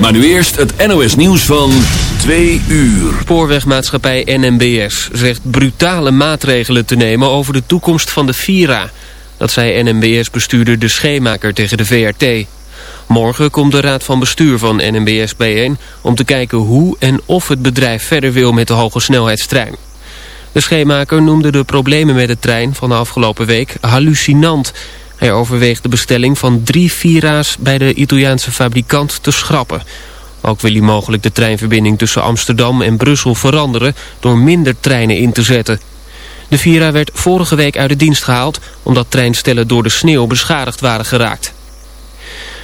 Maar nu eerst het NOS nieuws van 2 uur. Spoorwegmaatschappij NMBS zegt brutale maatregelen te nemen over de toekomst van de Vira. Dat zei NMBS-bestuurder De Scheemaker tegen de VRT. Morgen komt de raad van bestuur van NMBS bijeen... om te kijken hoe en of het bedrijf verder wil met de hoge snelheidstrein. De Scheemaker noemde de problemen met de trein van de afgelopen week hallucinant... Hij overweegt de bestelling van drie Vira's bij de Italiaanse fabrikant te schrappen. Ook wil hij mogelijk de treinverbinding tussen Amsterdam en Brussel veranderen... door minder treinen in te zetten. De Vira werd vorige week uit de dienst gehaald... omdat treinstellen door de sneeuw beschadigd waren geraakt.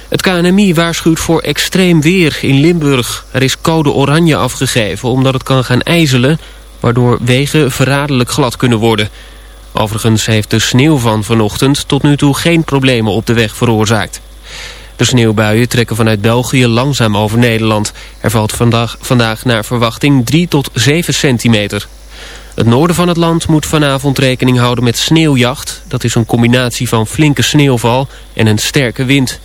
Het KNMI waarschuwt voor extreem weer in Limburg. Er is code oranje afgegeven omdat het kan gaan ijzelen... waardoor wegen verraderlijk glad kunnen worden... Overigens heeft de sneeuw van vanochtend tot nu toe geen problemen op de weg veroorzaakt. De sneeuwbuien trekken vanuit België langzaam over Nederland. Er valt vandaag, vandaag naar verwachting 3 tot 7 centimeter. Het noorden van het land moet vanavond rekening houden met sneeuwjacht. Dat is een combinatie van flinke sneeuwval en een sterke wind.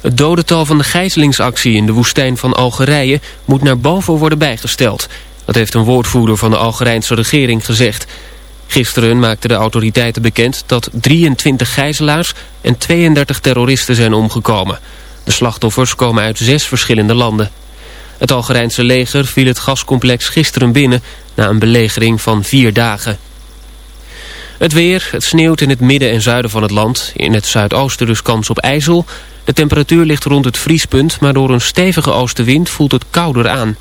Het dodental van de gijzelingsactie in de woestijn van Algerije moet naar boven worden bijgesteld. Dat heeft een woordvoerder van de Algerijnse regering gezegd. Gisteren maakten de autoriteiten bekend dat 23 gijzelaars en 32 terroristen zijn omgekomen. De slachtoffers komen uit zes verschillende landen. Het Algerijnse leger viel het gascomplex gisteren binnen na een belegering van vier dagen. Het weer, het sneeuwt in het midden en zuiden van het land. In het zuidoosten dus kans op ijzel. De temperatuur ligt rond het vriespunt, maar door een stevige oostenwind voelt het kouder aan.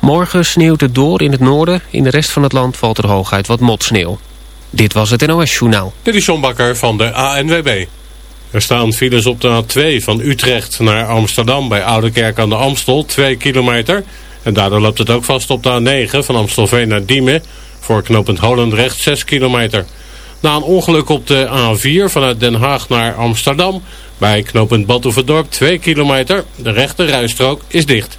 Morgen sneeuwt het door in het noorden. In de rest van het land valt er hooguit wat motsneeuw. Dit was het NOS Journaal. Dit is John Bakker van de ANWB. Er staan files op de A2 van Utrecht naar Amsterdam bij Oudekerk aan de Amstel, 2 kilometer. En daardoor loopt het ook vast op de A9 van Amstelveen naar Diemen voor knooppunt Holendrecht 6 kilometer. Na een ongeluk op de A4 vanuit Den Haag naar Amsterdam bij knooppunt Badhoevedorp 2 kilometer. De rechte rijstrook is dicht.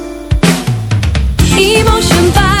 Emotion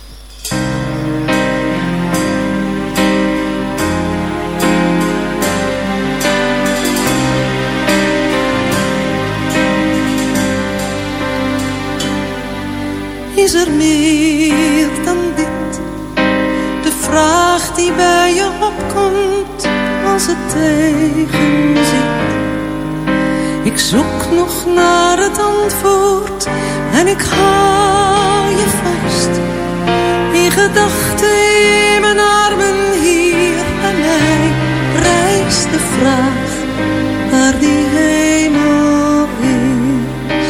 Is er meer dan dit? De vraag die bij je opkomt als het tegenzit. Ik zoek nog naar het antwoord en ik hou je vast. In gedachten in mijn armen hier bij mij rijst de vraag waar die hemel is.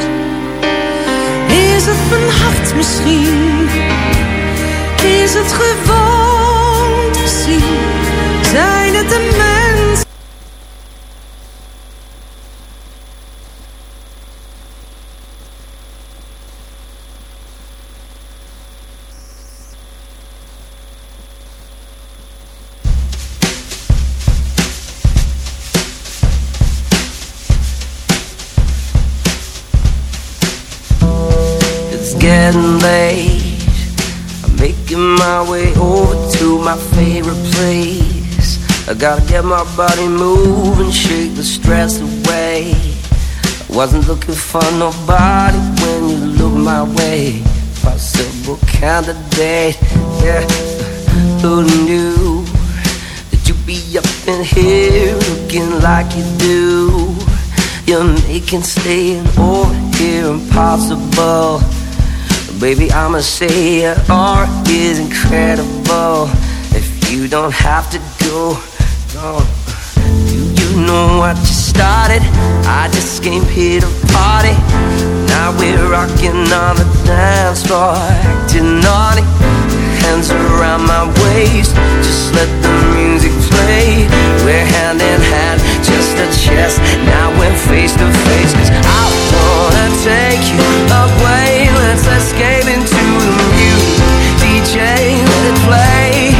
Is of een misschien. Is het gewoon te zien? Zijn het de mensen? Late. I'm making my way over to my favorite place. I gotta get my body moving, shake the stress away. I wasn't looking for nobody when you look my way. Possible candidate, yeah. Who knew that you'd be up in here looking like you do? You're making staying over here impossible. Baby, I'ma say your art is incredible. If you don't have to go, no. You, you know what you started. I just came here to party. Now we're rocking on the dance floor, acting naughty. Hands around my waist, just let the music play. We're hand in hand, just a chest. Now we're face to face, cause I take you away. Let's escape into the music. DJ, let it play.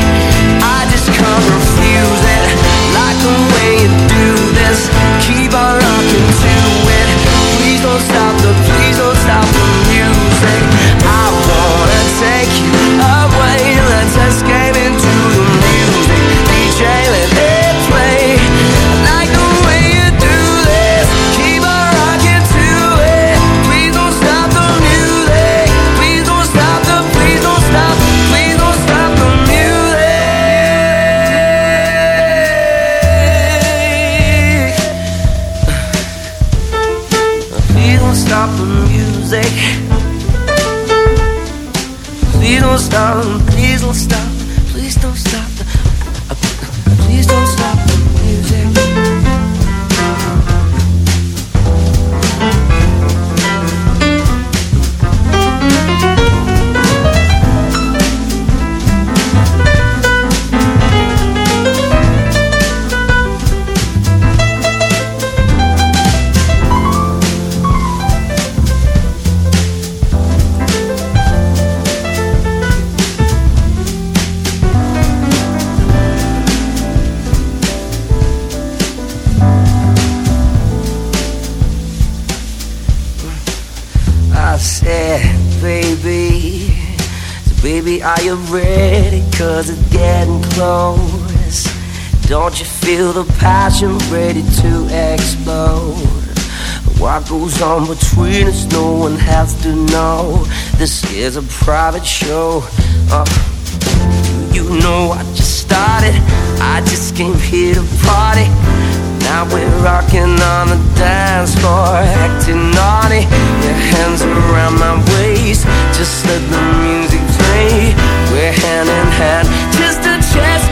I just can't refuse it. Like the way you do this. Keep on rocking to it. Please don't stop the, please don't stop the music. Passion ready to explode? What goes on between us, no one has to know. This is a private show. Uh, you know I just started. I just came here to party. Now we're rocking on the dance floor, acting naughty. Your hands around my waist, just let the music play. We're hand in hand, just a chest.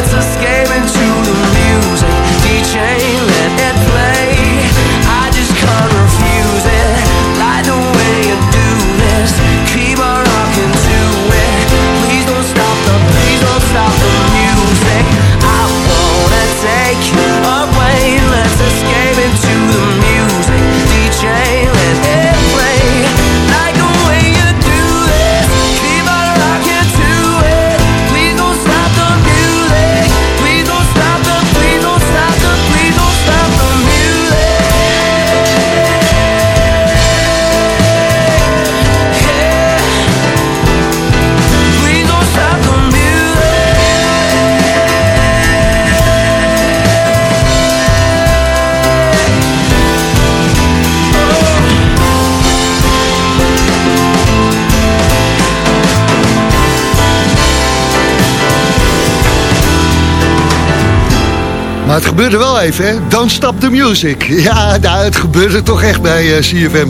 Let's escape into the music. DJ, het gebeurde wel even, hè? Don't stop the music. Ja, nou, het gebeurde toch echt bij eh, CFM.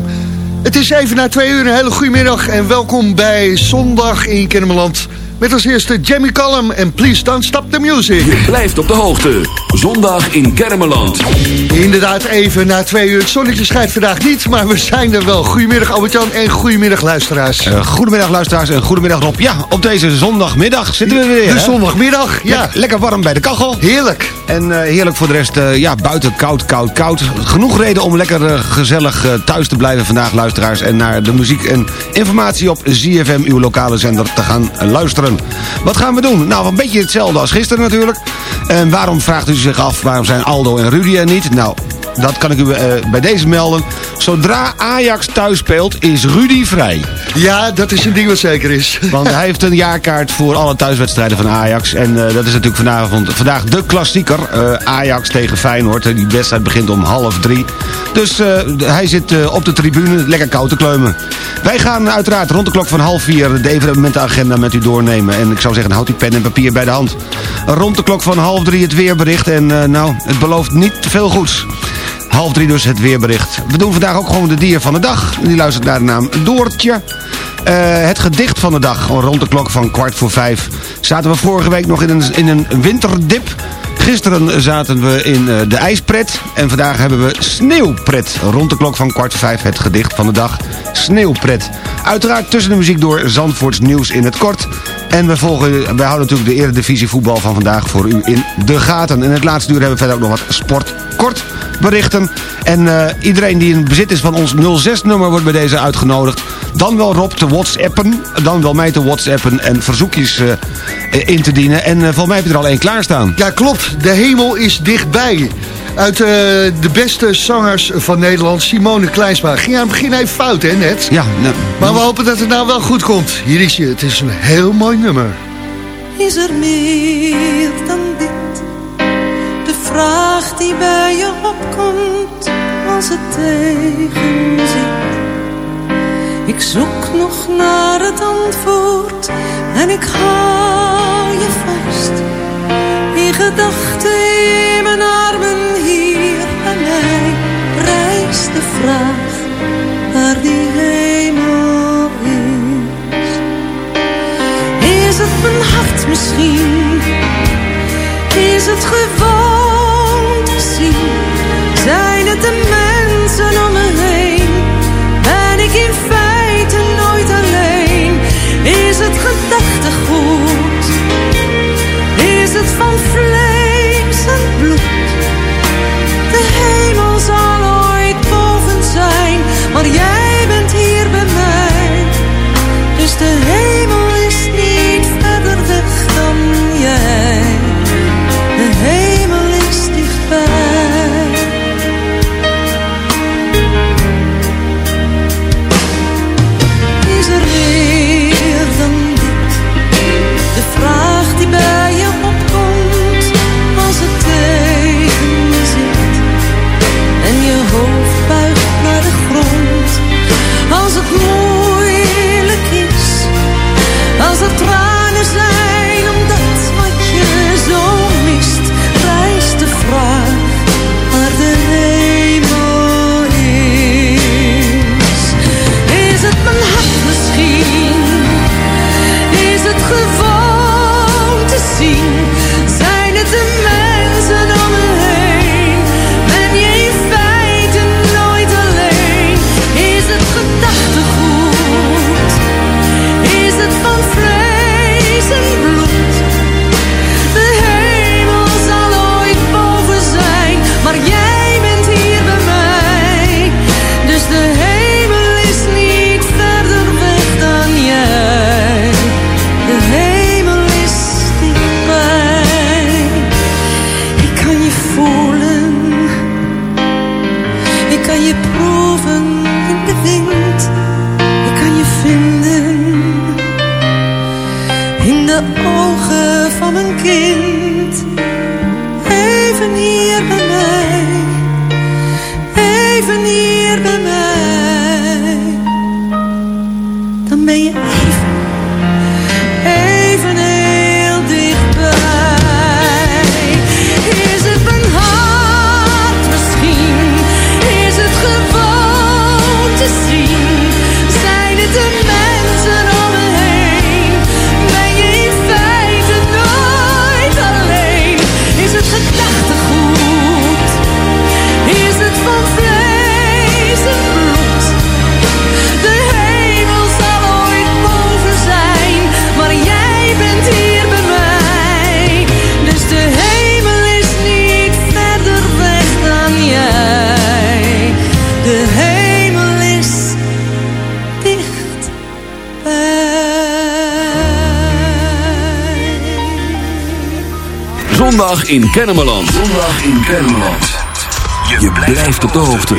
Het is even na twee uur, een hele goede middag... en welkom bij Zondag in Kennemerland Met als eerste Jamie Cullum en Please Don't Stop the Music. Je blijft op de hoogte. Zondag in Kermeland. Inderdaad, even na twee uur. Het zonnetje schijnt vandaag niet, maar we zijn er wel. Goedemiddag Albert-Jan en goedemiddag luisteraars. Uh, goedemiddag luisteraars en goedemiddag Rob. Ja, op deze zondagmiddag zitten we weer. De zondagmiddag, ja. Lek, lekker warm bij de kachel. Heerlijk. En uh, heerlijk voor de rest, uh, ja, buiten koud, koud, koud. Genoeg reden om lekker gezellig thuis te blijven vandaag, luisteraars. En naar de muziek en informatie op ZFM, uw lokale zender, te gaan luisteren. Wat gaan we doen? Nou, een beetje hetzelfde als gisteren natuurlijk. En waarom vraagt u zich af, waarom zijn Aldo en Rudy er niet? Nou, dat kan ik u uh, bij deze melden. Zodra Ajax thuis speelt, is Rudy vrij. Ja, dat is een ding wat zeker is. Want hij heeft een jaarkaart voor alle thuiswedstrijden van Ajax. En uh, dat is natuurlijk vanavond, vandaag de klassieker. Uh, Ajax tegen Feyenoord. Die wedstrijd begint om half drie. Dus hij zit op de tribune lekker koud te kleumen. Wij gaan uiteraard rond de klok van half vier de evenementenagenda met u doornemen. En ik zou zeggen, houd die pen en papier bij de hand. Rond de klok van half drie het weerbericht. En nou, het belooft niet veel goeds. Half drie dus het weerbericht. We doen vandaag ook gewoon de dier van de dag. Die luistert naar de naam Doortje. Uh, het gedicht van de dag, rond de klok van kwart voor vijf. Zaten we vorige week nog in een, in een winterdip. Gisteren zaten we in uh, de ijspret. En vandaag hebben we sneeuwpret. Rond de klok van kwart voor vijf het gedicht van de dag. Sneeuwpret. Uiteraard tussen de muziek door Zandvoorts nieuws in het kort. En we, volgen, wij houden natuurlijk de eredivisie voetbal van vandaag voor u in de gaten. En het laatste uur hebben we verder ook nog wat sport kort berichten. En uh, iedereen die in bezit is van ons 06-nummer wordt bij deze uitgenodigd. Dan wel Rob te whatsappen, dan wel mij te whatsappen en verzoekjes uh, in te dienen. En uh, volgens mij heb je er al één klaarstaan. Ja, klopt. De hemel is dichtbij. Uit de beste zangers van Nederland, Simone Kleinsma. Ging aan het begin even fout, hè, net? Ja. Nou, maar we hopen dat het nou wel goed komt. Hier is je. Het is een heel mooi nummer. Is er meer dan dit? De vraag die bij je opkomt als het tegen zit. Ik zoek nog naar het antwoord en ik hou je vast. In gedachten in mijn armen hier bij mij rijst de vraag waar die hemel is. Is het mijn hart misschien? Is het gewoon te zien? Zijn het de het van vlees zondag in Kennemerland. Zondag in Kennemerland. Je, Je blijft op de hoogte.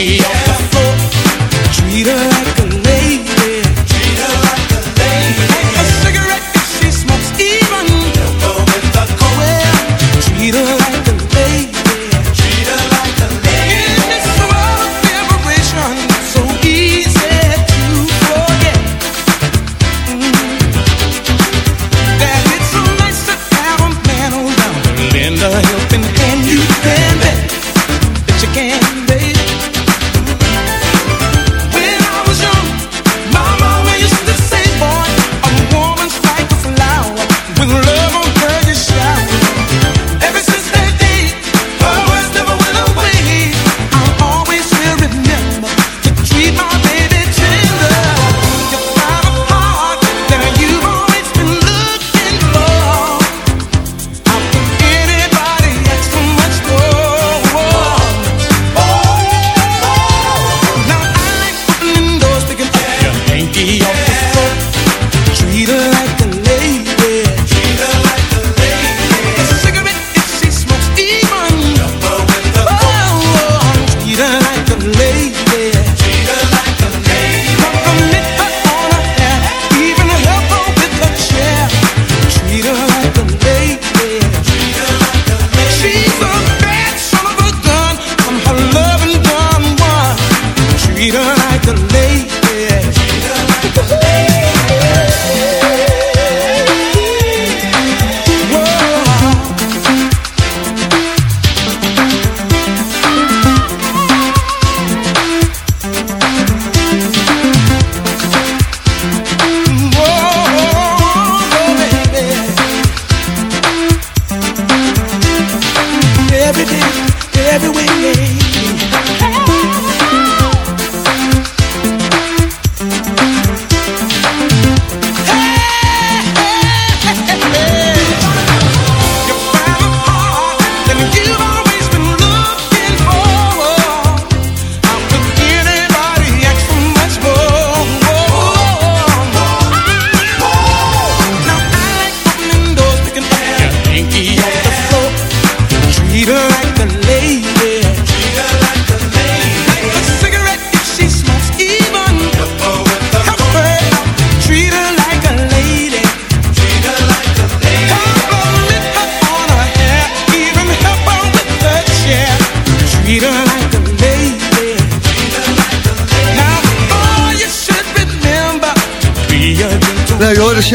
yeah.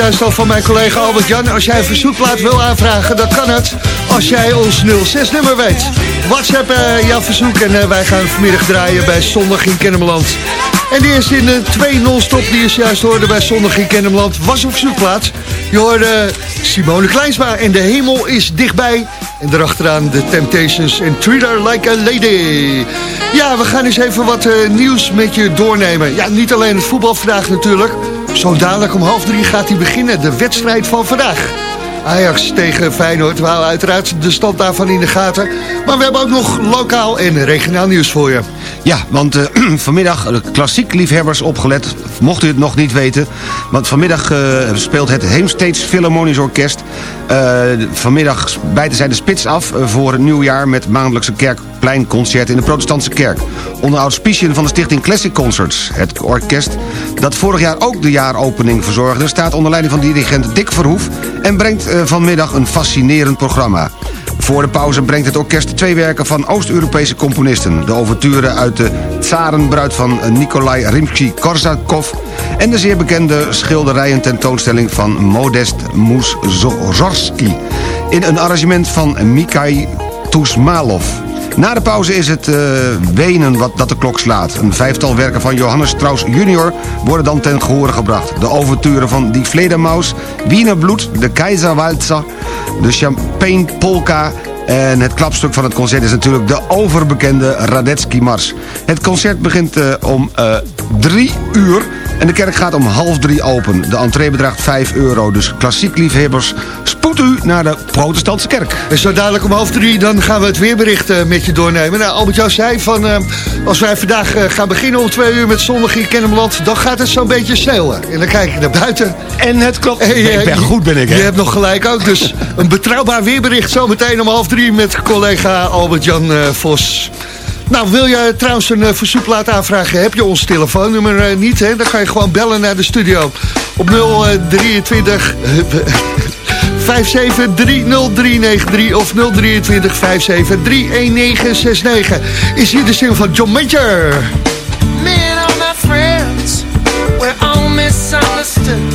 zojuist al van mijn collega Albert-Jan. Als jij een verzoekplaat wil aanvragen, dan kan het. Als jij ons 06-nummer weet. WhatsApp uh, jouw verzoek en eh, wij gaan vanmiddag draaien bij Zondag in Kennemerland. En de eerste in de 2-0-stop, die je juist hoorde bij Zondag in Kennemerland was een verzoekplaats. Je hoorde Simone Kleinsma en de hemel is dichtbij. En daarachteraan de Temptations en Twitter, Like a Lady. Ja, we gaan eens even wat eh, nieuws met je doornemen. Ja, niet alleen het voetbal vandaag natuurlijk. Zo dadelijk om half drie gaat hij beginnen, de wedstrijd van vandaag. Ajax tegen Feyenoord. We uiteraard de stand daarvan in de gaten. Maar we hebben ook nog lokaal en regionaal nieuws voor je. Ja, want eh, vanmiddag, eh, klassiek liefhebbers opgelet, mocht u het nog niet weten. Want vanmiddag eh, speelt het Heemsteeds Philharmonisch Orkest. Vanmiddag bijten zij de spits af voor het nieuwjaar met maandelijkse kerkpleinconcert in de protestantse kerk. Onder auspiciën van de stichting Classic Concerts. Het orkest dat vorig jaar ook de jaaropening verzorgde... staat onder leiding van dirigent Dick Verhoef... en brengt vanmiddag een fascinerend programma. Voor de pauze brengt het orkest twee werken van Oost-Europese componisten. De overture uit de Tsarenbruid van Nikolai Rimsky-Korsakov... en de zeer bekende schilderijen tentoonstelling van Modest Mussorgsky... in een arrangement van Mikhail Tusmalov. Na de pauze is het uh, wenen wat dat de klok slaat. Een vijftal werken van Johannes Strauss junior worden dan ten gehore gebracht. De overturen van Die Fledermaus, Wiener Bloed, de Keizerwalzer... de Champagne Polka en het klapstuk van het concert is natuurlijk de overbekende Radetzky Mars. Het concert begint uh, om uh, drie uur en de kerk gaat om half drie open. De entree bedraagt 5 euro, dus klassiek liefhebbers... spoed u naar de protestantse kerk. En zo dadelijk om half drie, dan gaan we het weerbericht uh, met je doornemen. Nou, Albert-Jan zei van, als wij vandaag gaan beginnen om twee uur met zondag in Kennemerland... dan gaat het zo'n beetje sneeuwen. En dan kijk ik naar buiten. En het klopt. Ik ben goed, ben ik, hè? Je hebt nog gelijk ook, dus een betrouwbaar weerbericht zometeen om half drie... met collega Albert-Jan Vos. Nou, wil je trouwens een uh, verzoekplaat aanvragen? Heb je ons telefoonnummer uh, niet, hè? Dan kan je gewoon bellen naar de studio. Op 023 5730393 of 023 5731969. Is hier de stem van John Major. Me and all my friends, we're all misunderstood.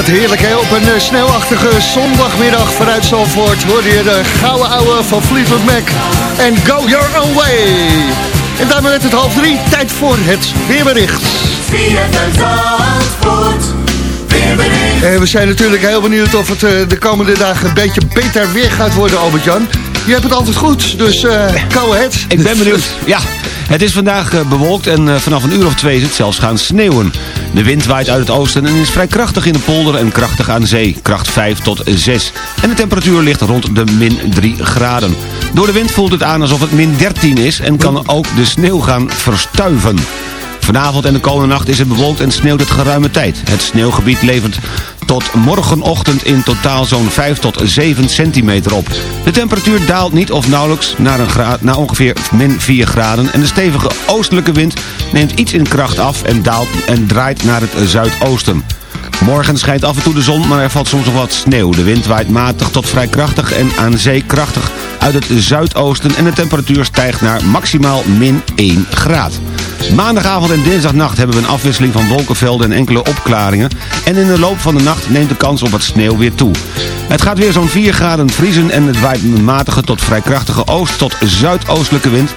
Wat heerlijk hè, op een eh, sneeuwachtige zondagmiddag vanuit Zandvoort hoorde je de gouden ouwe van Fleetwood Mac en Go Your Own Way. En daarmee werd het half drie, tijd voor het weerbericht. En we zijn natuurlijk heel benieuwd of het eh, de komende dagen een beetje beter weer gaat worden, Albert-Jan. Je hebt het altijd goed, dus eh go ahead. Ik ben benieuwd. Ja, het is vandaag eh, bewolkt en eh, vanaf een uur of twee is het zelfs gaan sneeuwen. De wind waait uit het oosten en is vrij krachtig in de polder en krachtig aan zee. Kracht 5 tot 6. En de temperatuur ligt rond de min 3 graden. Door de wind voelt het aan alsof het min 13 is en kan ook de sneeuw gaan verstuiven. Vanavond en de komende nacht is het bewolkt en sneeuwt het geruime tijd. Het sneeuwgebied levert tot morgenochtend in totaal zo'n 5 tot 7 centimeter op. De temperatuur daalt niet of nauwelijks naar, een graad, naar ongeveer min 4 graden... en de stevige oostelijke wind neemt iets in kracht af en, daalt, en draait naar het zuidoosten. Morgen schijnt af en toe de zon, maar er valt soms nog wat sneeuw. De wind waait matig tot vrij krachtig en aan zee krachtig uit het zuidoosten... en de temperatuur stijgt naar maximaal min 1 graad. Maandagavond en dinsdagnacht hebben we een afwisseling van wolkenvelden en enkele opklaringen... en in de loop van de nacht neemt de kans op wat sneeuw weer toe. Het gaat weer zo'n 4 graden vriezen en het waait een matige tot vrij krachtige oost- tot zuidoostelijke wind...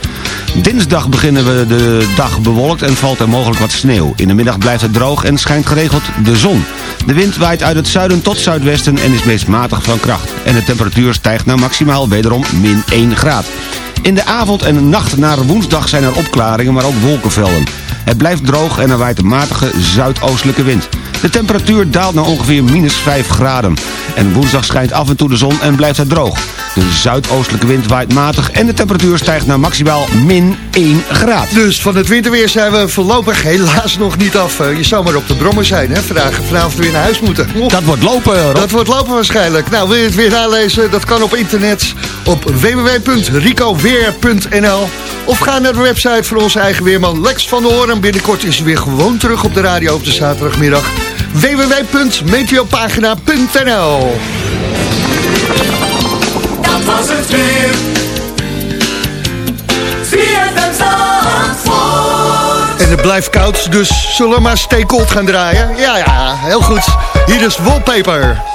Dinsdag beginnen we de dag bewolkt en valt er mogelijk wat sneeuw. In de middag blijft het droog en schijnt geregeld de zon. De wind waait uit het zuiden tot zuidwesten en is meest matig van kracht. En de temperatuur stijgt naar maximaal wederom min 1 graad. In de avond en nacht naar woensdag zijn er opklaringen, maar ook wolkenvelden. Het blijft droog en er waait een matige zuidoostelijke wind. De temperatuur daalt naar ongeveer minus 5 graden. En woensdag schijnt af en toe de zon en blijft het droog. De zuidoostelijke wind waait matig en de temperatuur stijgt naar maximaal min 1 graad. Dus van het winterweer zijn we voorlopig helaas nog niet af. Eh, Je zou maar op de brommer zijn, hè? Vandaag, vanavond weer naar huis moeten. Oh, Dat wordt lopen, Rob. Dat wordt lopen waarschijnlijk. Nou, wil je het weer nalezen? Dat kan op internet op www.ricoweer.nl Of ga naar de website van onze eigen weerman Lex van der Hoorn. Binnenkort is hij weer gewoon terug op de radio op de zaterdagmiddag. www.meteopagina.nl Dat was het weer. En het blijft koud, dus zullen we maar Stay Cold gaan draaien? Ja, ja, heel goed. Hier is Wallpaper.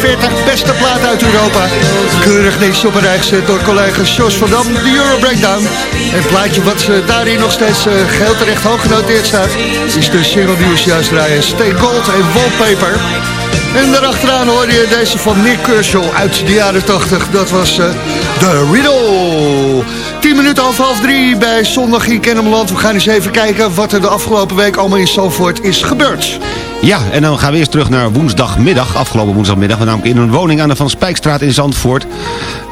40 beste plaat uit Europa. Keurig netjes op een rij gezet door collega Jos van Dam. De Euro Breakdown. En het plaatje wat eh, daarin nog steeds uh, geheel terecht hoog genoteerd staat... is de single nieuws juist draaien. Stay Gold en Wallpaper. En daarachteraan hoorde je deze van Nick Kershaw uit de jaren 80. Dat was uh, The Riddle. 10 minuten half half drie bij Zondag in Kennemerland. We gaan eens even kijken wat er de afgelopen week allemaal in Zandvoort is gebeurd. Ja, en dan gaan we eerst terug naar woensdagmiddag, afgelopen woensdagmiddag. Namelijk in een woning aan de Van Spijkstraat in Zandvoort.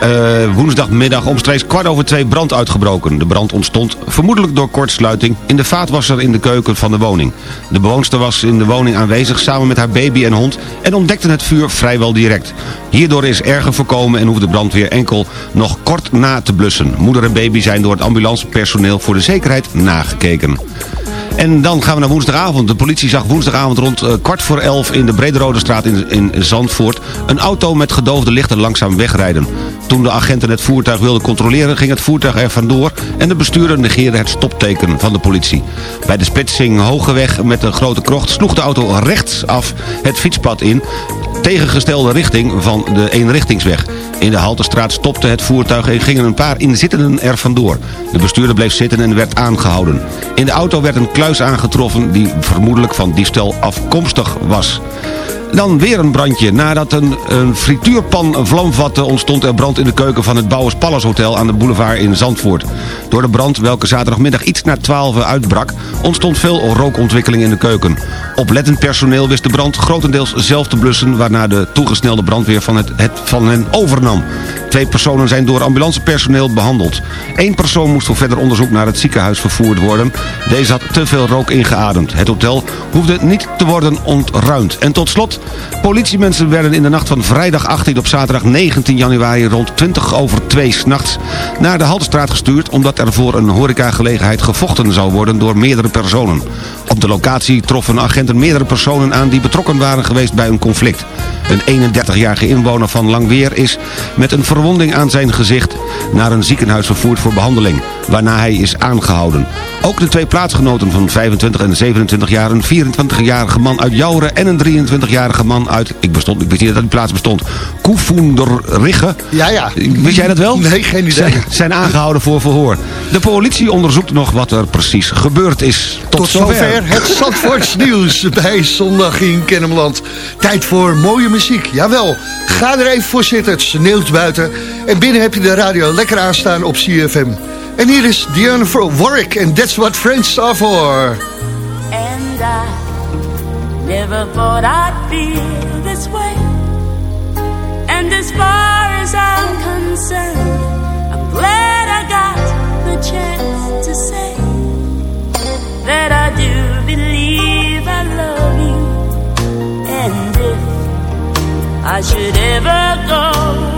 Uh, woensdagmiddag omstreeks kwart over twee brand uitgebroken. De brand ontstond vermoedelijk door kortsluiting in de vaatwasser in de keuken van de woning. De bewoonster was in de woning aanwezig samen met haar baby en hond en ontdekte het vuur vrijwel direct. Hierdoor is erger voorkomen en hoeft de brandweer enkel nog kort na te blussen. Moeder en baby zijn door het ambulancepersoneel voor de zekerheid nagekeken. En dan gaan we naar woensdagavond. De politie zag woensdagavond rond uh, kwart voor elf in de Brederode straat in, in Zandvoort... een auto met gedoofde lichten langzaam wegrijden. Toen de agenten het voertuig wilden controleren ging het voertuig er vandoor... en de bestuurder negeerde het stopteken van de politie. Bij de splitsing Hogeweg met de grote krocht sloeg de auto rechtsaf het fietspad in... tegengestelde richting van de eenrichtingsweg. In de Halterstraat stopte het voertuig en gingen een paar inzittenden er vandoor. De bestuurder bleef zitten en werd aangehouden. In de auto werd een kluis aangetroffen die vermoedelijk van diefstal afkomstig was. Dan weer een brandje. Nadat een, een frituurpan vlam vatte ontstond er brand in de keuken van het Bouwers Palace Hotel aan de boulevard in Zandvoort. Door de brand, welke zaterdagmiddag iets na 12 uitbrak, ontstond veel rookontwikkeling in de keuken. Oplettend personeel wist de brand grotendeels zelf te blussen, waarna de toegesnelde brandweer van, het, het van hen overnam. Twee personen zijn door ambulancepersoneel behandeld. Eén persoon moest voor verder onderzoek naar het ziekenhuis vervoerd worden. Deze had te veel rook ingeademd. Het hotel hoefde niet te worden ontruimd. En tot slot, politiemensen werden in de nacht van vrijdag 18 op zaterdag 19 januari rond 20 over 2 s'nachts naar de Haltestraat gestuurd... omdat er voor een horecagelegenheid gevochten zou worden door meerdere personen. Op de locatie troffen agenten meerdere personen aan die betrokken waren geweest bij een conflict. Een 31-jarige inwoner van Langweer is met een verwonding aan zijn gezicht naar een ziekenhuis vervoerd voor behandeling, waarna hij is aangehouden. Ook de twee plaatsgenoten van 25 en 27 jaar, een 24-jarige man uit Jouren en een 23-jarige man uit, ik, bestond, ik wist niet dat die plaats bestond, Koevoenderrigge. Ja, ja. Wist jij dat wel? Nee, geen idee. Zijn, zijn aangehouden voor verhoor. De politie onderzoekt nog wat er precies gebeurd is. Tot, Tot zover het Zandvoorts nieuws bij Zondag in Kennemerland. Tijd voor mooie muziek. Jawel, ga er even voor zitten. Het sneeuwt buiten. En binnen heb je de radio lekker aanstaan op CFM. En hier is Diana Warwick en That's What Friends Are For. And I never thought I'd feel this way. And as far as I'm concerned, I'm glad I got the chance to say that I do believe I love you. And if I should ever go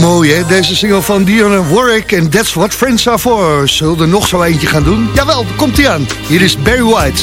Mooi hè, deze single van Dionne Warwick en That's What Friends Are For. Zullen er nog zo eentje gaan doen? Jawel, komt ie aan. Hier is Barry White.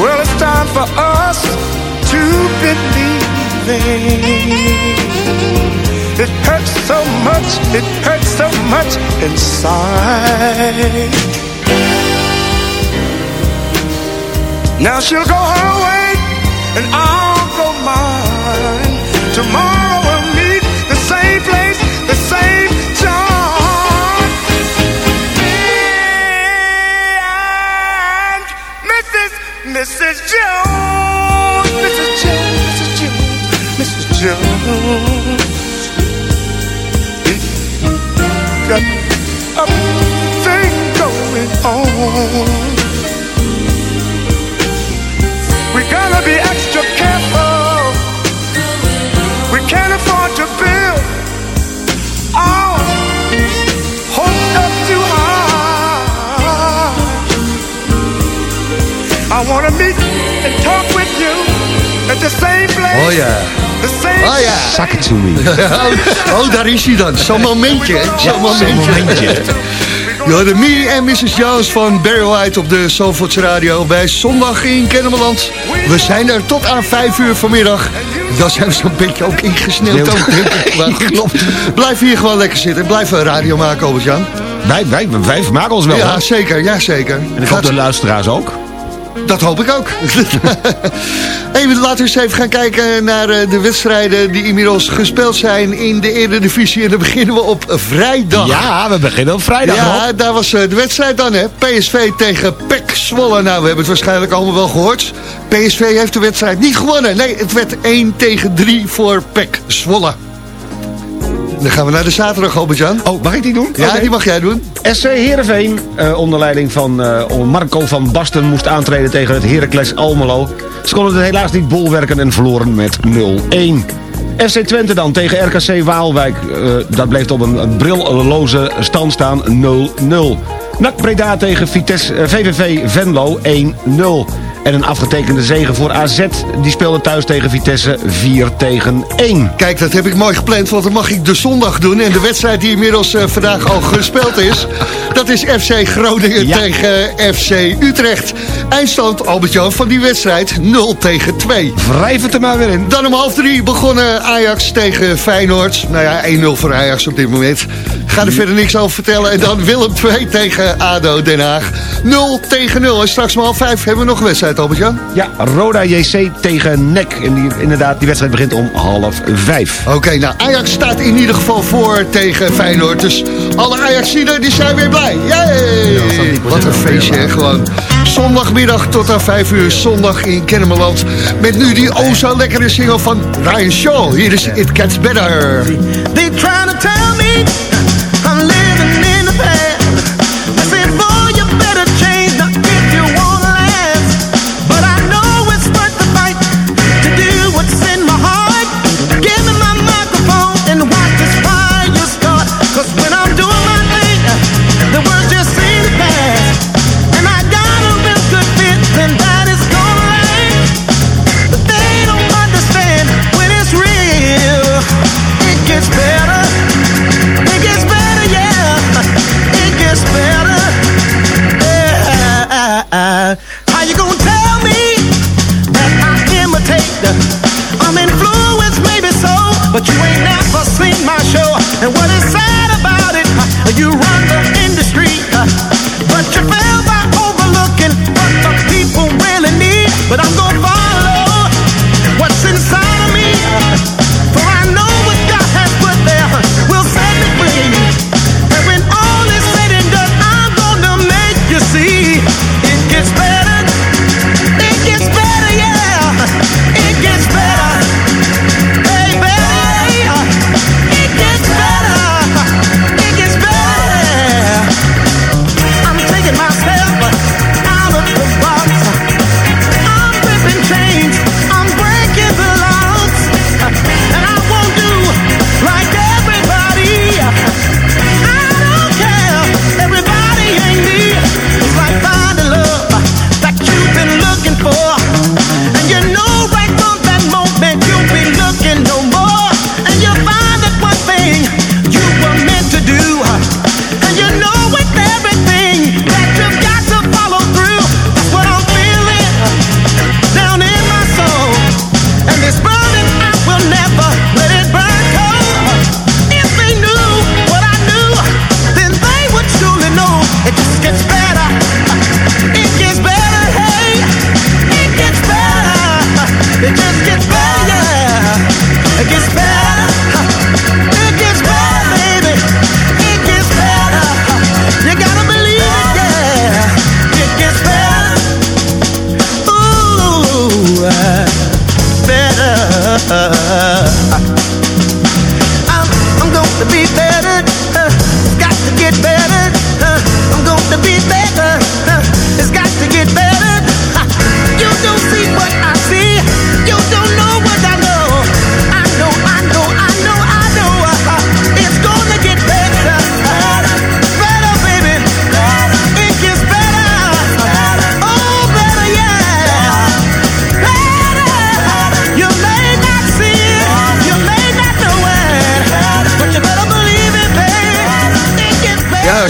Well, it's time for us to believe It hurts so much, it hurts so much inside. Now she'll go her way, and I'll go mine. Tomorrow we'll meet the same place, the same I wanna meet and talk with you at the same place. Oh ja. Oh ja. Suck it to me. oh, daar is hij dan. Zo'n momentje? Zo'n momentje. de Me en Mrs. Jones van Barry White op de Zandvoorts Radio bij Zondag in Kennemerland. We zijn er tot aan 5 uur vanmiddag. Dan zijn we zo'n beetje ook ingesneeuwd. ook, denk ik. Maar goed, blijf hier gewoon lekker zitten. Blijf een radio maken, Albert-Jan. Wij, wij, wij vermaken ons wel. Ja, hè? zeker. Ja, zeker. En ik hoop de luisteraars ook. Dat hoop ik ook. even, laten we eens even gaan kijken naar eh, de wedstrijden die inmiddels gespeeld zijn in de Eredivisie. En dan beginnen we op vrijdag. Ja, we beginnen op vrijdag. Ja, daar was eh, de wedstrijd dan, hè. PSV tegen PEC Zwolle. Nou, we hebben het waarschijnlijk allemaal wel gehoord. PSV heeft de wedstrijd niet gewonnen. Nee, het werd 1 tegen 3 voor PEC Zwolle. Dan gaan we naar de zaterdag, Albert-Jan. Oh, mag ik die doen? Ja, die mag jij doen. SC Heerenveen, eh, onder leiding van eh, Marco van Basten... moest aantreden tegen het Heracles Almelo. Ze konden het helaas niet bolwerken en verloren met 0-1. FC Twente dan tegen RKC Waalwijk. eh, dat bleef op een, een brilloze stand staan 0-0. NAC Breda tegen Vitesse, VVV Venlo 1-0. En een afgetekende zege voor AZ. Die speelde thuis tegen Vitesse 4 tegen 1. Kijk, dat heb ik mooi gepland, want dan mag ik de zondag doen. En de wedstrijd die inmiddels eh, vandaag al gespeeld is... dat is FC Groningen tegen FC Utrecht. Eindstand, Albert-Jan, van die wedstrijd 0 tegen 2. Wrijf het er maar weer in. Dan om half drie begonnen Ajax tegen Feyenoord. Nou ja, 1-0 voor Ajax op dit moment. Ga er verder niks over vertellen. En dan Willem 2 tegen ADO Den Haag. 0 tegen 0. En straks om half 5 hebben we nog een wedstrijd, Albert-Jan. Ja, Roda JC tegen NEC. En die, inderdaad, die wedstrijd begint om half vijf. Oké, nou Ajax staat in ieder geval voor tegen Feyenoord. Dus alle Ajaxiden die zijn weer blij. Yay! Wat een feestje, hè, gewoon. Zondagmiddag tot aan 5 uur, zondag in Kennemerland. Met nu die o zo lekkere single van Ryan Shaw. Hier is It Gets Better. They trying to tell me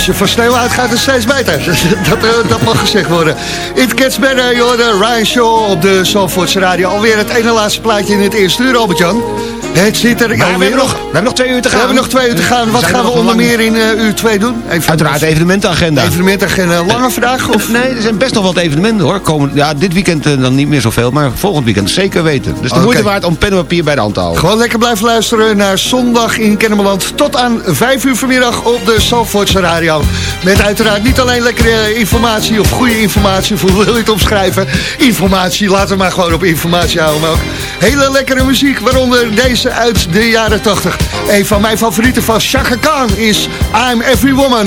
als je van sneeuw uitgaat, is het steeds beter. dat, eh, dat mag gezegd worden. It gets better, joh. De Ryan Shaw op de Zandvoortse Radio. Alweer het ene laatste plaatje in het eerste uur, Albert-Jan. Het zit er Maar we hebben, nog, we hebben nog twee uur te gaan. We hebben nog twee uur te gaan. Wat gaan we onder meer in eh, uur 2 doen? Even Uiteraard de evenementenagenda. Evenementagenda. Lange vraag? Of? Nee, er zijn best nog wat evenementen hoor. Komen, ja, dit weekend eh, dan niet meer zoveel, maar volgend weekend zeker weten. Dus de moeite waard om pen en papier bij de hand te houden. Gewoon lekker blijven luisteren naar zondag in Kennemerland. Tot aan 5 uur vanmiddag op de Zalvoortse Radio. Met uiteraard niet alleen lekkere informatie of goede informatie, of hoe wil je het omschrijven? Informatie, laten we maar gewoon op informatie houden. Maar ook hele lekkere muziek, waaronder deze uit de jaren 80. Een van mijn favorieten van Chaka Khan is I'm Every Woman.